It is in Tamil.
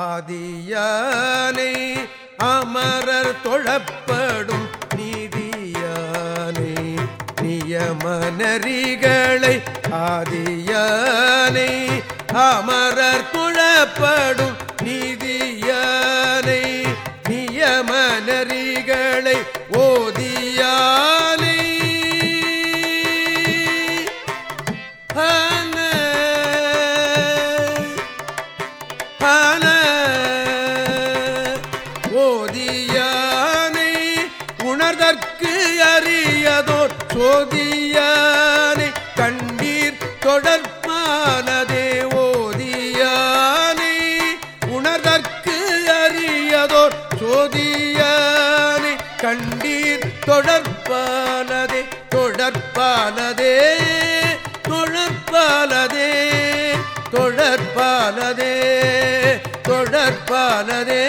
ஆதியானை அமரர் தொழப்படும் நீதியானை நியமனரிகளை ஆதியானை அமரர் தொழப்படும் நீதியானை நியமனரிகளை ஓ சோதியானை உணர்தற்கு அறியதோர் சோதியானை கண்டீர் தொடர்பானதே ஓதியானை உணர்தற்கு அறியதோர் சோதியானை கண்டீர் தொடர்பானதே தொடர்பானதே தொடர்பானதே தொடர்பானதே தொடர்பானதே.